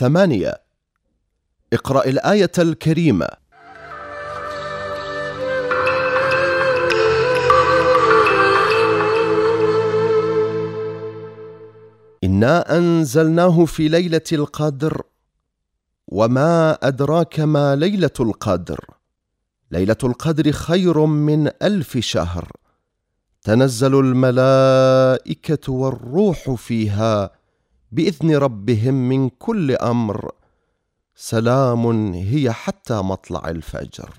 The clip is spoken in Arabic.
ثمانية. اقرأ الآية الكريمة. إنا أنزلناه في ليلة القدر وما أدراك ما ليلة القدر. ليلة القدر خير من ألف شهر. تنزل الملائكة والروح فيها. بإذن ربهم من كل أمر سلام هي حتى مطلع الفجر.